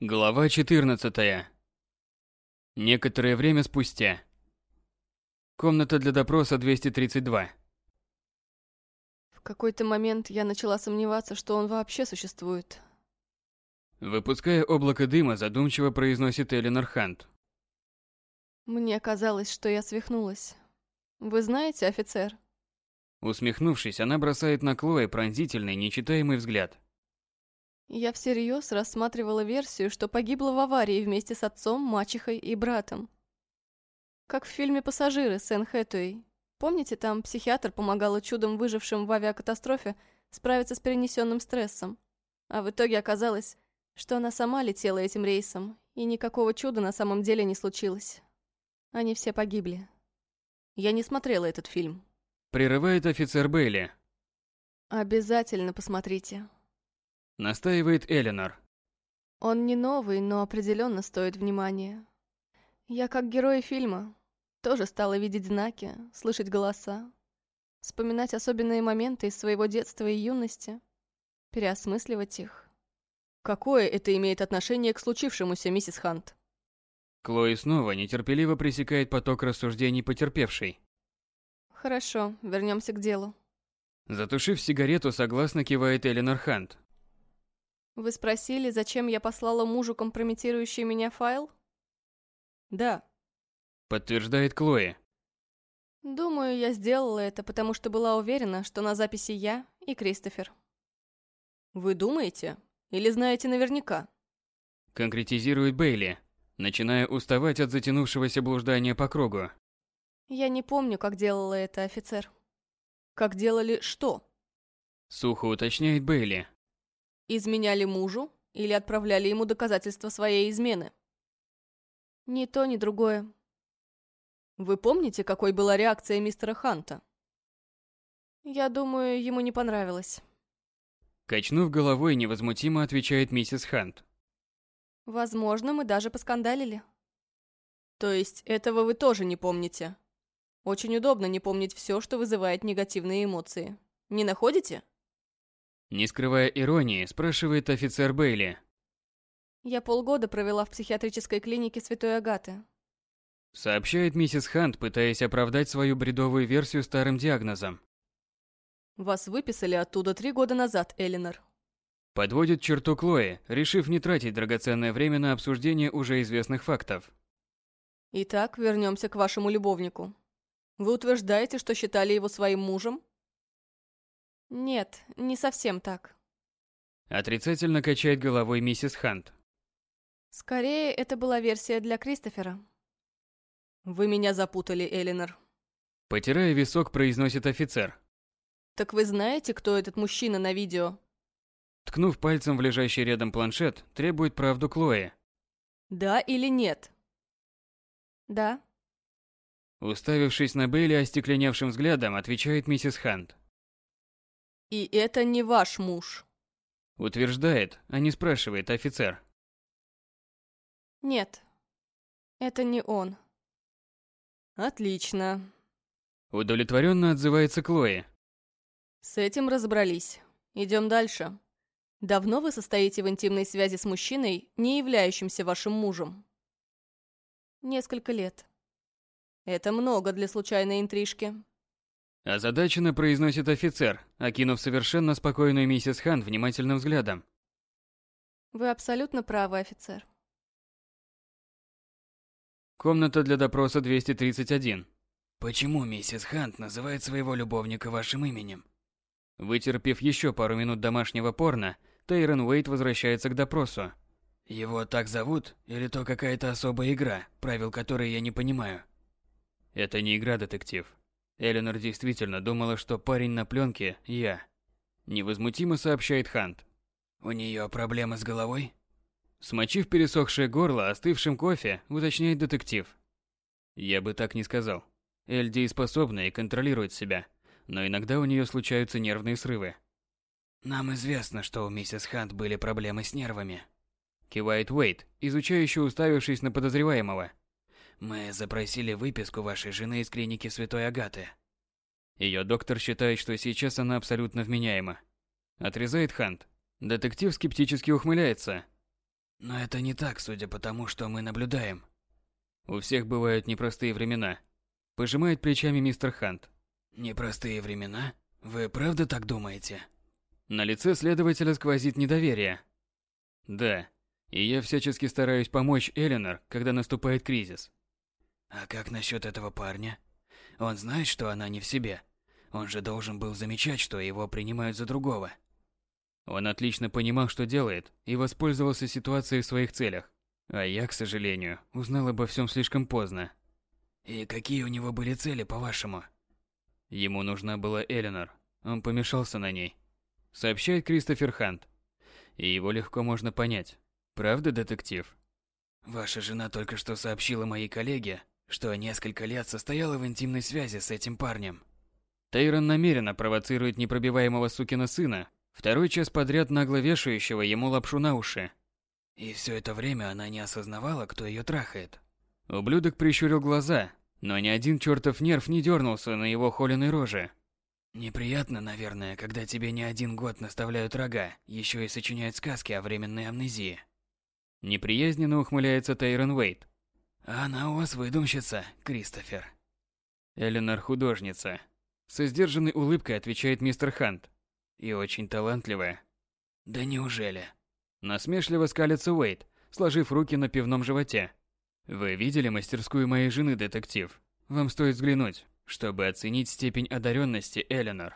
Глава 14. Некоторое время спустя. Комната для допроса 232. В какой-то момент я начала сомневаться, что он вообще существует. Выпуская облако дыма, задумчиво произносит Эленор Хант. Мне казалось, что я свихнулась. Вы знаете, офицер? Усмехнувшись, она бросает на Клои пронзительный, нечитаемый взгляд. Я всерьез рассматривала версию, что погибла в аварии вместе с отцом, мачехой и братом. Как в фильме «Пассажиры» с Энн Хэтуэй. Помните, там психиатр помогала чудом выжившим в авиакатастрофе справиться с перенесенным стрессом. А в итоге оказалось, что она сама летела этим рейсом, и никакого чуда на самом деле не случилось. Они все погибли. Я не смотрела этот фильм. Прерывает офицер Бейли. Обязательно посмотрите. Настаивает Эленор. Он не новый, но определенно стоит внимания. Я как герой фильма. Тоже стала видеть знаки, слышать голоса. Вспоминать особенные моменты из своего детства и юности. Переосмысливать их. Какое это имеет отношение к случившемуся, миссис Хант? Клои снова нетерпеливо пресекает поток рассуждений потерпевшей. Хорошо, вернемся к делу. Затушив сигарету, согласно кивает Эленор Хант. Вы спросили, зачем я послала мужу компрометирующий меня файл? Да. Подтверждает Клои. Думаю, я сделала это, потому что была уверена, что на записи я и Кристофер. Вы думаете? Или знаете наверняка? Конкретизирует Бейли, начиная уставать от затянувшегося блуждания по кругу. Я не помню, как делала это, офицер. Как делали что? Сухо уточняет Бейли. Изменяли мужу или отправляли ему доказательства своей измены? Ни то, ни другое. Вы помните, какой была реакция мистера Ханта? Я думаю, ему не понравилось. Качнув головой, невозмутимо отвечает миссис Хант. Возможно, мы даже поскандалили. То есть этого вы тоже не помните? Очень удобно не помнить все, что вызывает негативные эмоции. Не находите? Не скрывая иронии, спрашивает офицер Бейли. Я полгода провела в психиатрической клинике Святой Агаты. Сообщает миссис Хант, пытаясь оправдать свою бредовую версию старым диагнозом. Вас выписали оттуда три года назад, Элинор. Подводит черту Клои, решив не тратить драгоценное время на обсуждение уже известных фактов. Итак, вернемся к вашему любовнику. Вы утверждаете, что считали его своим мужем? Нет, не совсем так. Отрицательно качает головой миссис Хант. Скорее, это была версия для Кристофера. Вы меня запутали, Элинор. Потирая висок, произносит офицер. Так вы знаете, кто этот мужчина на видео? Ткнув пальцем в лежащий рядом планшет, требует правду Клои. Да или нет? Да. Уставившись на Бейли остекленевшим взглядом, отвечает миссис Хант. И это не ваш муж. Утверждает, а не спрашивает офицер. Нет, это не он. Отлично. Удовлетворенно отзывается Клои. С этим разобрались. Идем дальше. Давно вы состоите в интимной связи с мужчиной, не являющимся вашим мужем? Несколько лет. Это много для случайной интрижки. Озадаченно произносит офицер, окинув совершенно спокойную миссис Хан внимательным взглядом. Вы абсолютно правы, офицер. Комната для допроса 231. Почему миссис Хант называет своего любовника вашим именем? Вытерпев еще пару минут домашнего порно, Тейрон Уэйт возвращается к допросу. Его так зовут или то какая-то особая игра, правил которой я не понимаю? Это не игра, детектив. Эленор действительно думала, что парень на пленке – я. Невозмутимо сообщает Хант. У нее проблемы с головой? Смочив пересохшее горло остывшим кофе, уточняет детектив. Я бы так не сказал. Эльди способна и контролирует себя, но иногда у нее случаются нервные срывы. Нам известно, что у миссис Хант были проблемы с нервами. Кивает Уэйт, изучающе уставившись на подозреваемого. Мы запросили выписку вашей жены из клиники Святой Агаты. Ее доктор считает, что сейчас она абсолютно вменяема. Отрезает Хант. Детектив скептически ухмыляется. Но это не так, судя по тому, что мы наблюдаем. У всех бывают непростые времена. Пожимает плечами мистер Хант. Непростые времена? Вы правда так думаете? На лице следователя сквозит недоверие. Да, и я всячески стараюсь помочь Эленор, когда наступает кризис. А как насчет этого парня? Он знает, что она не в себе. Он же должен был замечать, что его принимают за другого. Он отлично понимал, что делает, и воспользовался ситуацией в своих целях. А я, к сожалению, узнал обо всем слишком поздно. И какие у него были цели, по-вашему? Ему нужна была Эленор. Он помешался на ней. Сообщает Кристофер Хант. И его легко можно понять. Правда, детектив? Ваша жена только что сообщила моей коллеге, что несколько лет состояла в интимной связи с этим парнем. Тейрон намеренно провоцирует непробиваемого сукина сына, второй час подряд нагло вешающего ему лапшу на уши. И все это время она не осознавала, кто ее трахает. Ублюдок прищурил глаза, но ни один чертов нерв не дернулся на его холеной роже. Неприятно, наверное, когда тебе не один год наставляют рога, еще и сочиняют сказки о временной амнезии. Неприязненно ухмыляется Тейрон Уэйт. Она у вас выдумщица, Кристофер. Эленор художница. Со сдержанной улыбкой отвечает мистер Хант. И очень талантливая. Да неужели? Насмешливо скалится Уэйт, сложив руки на пивном животе. Вы видели мастерскую моей жены, детектив? Вам стоит взглянуть, чтобы оценить степень одаренности Эленор.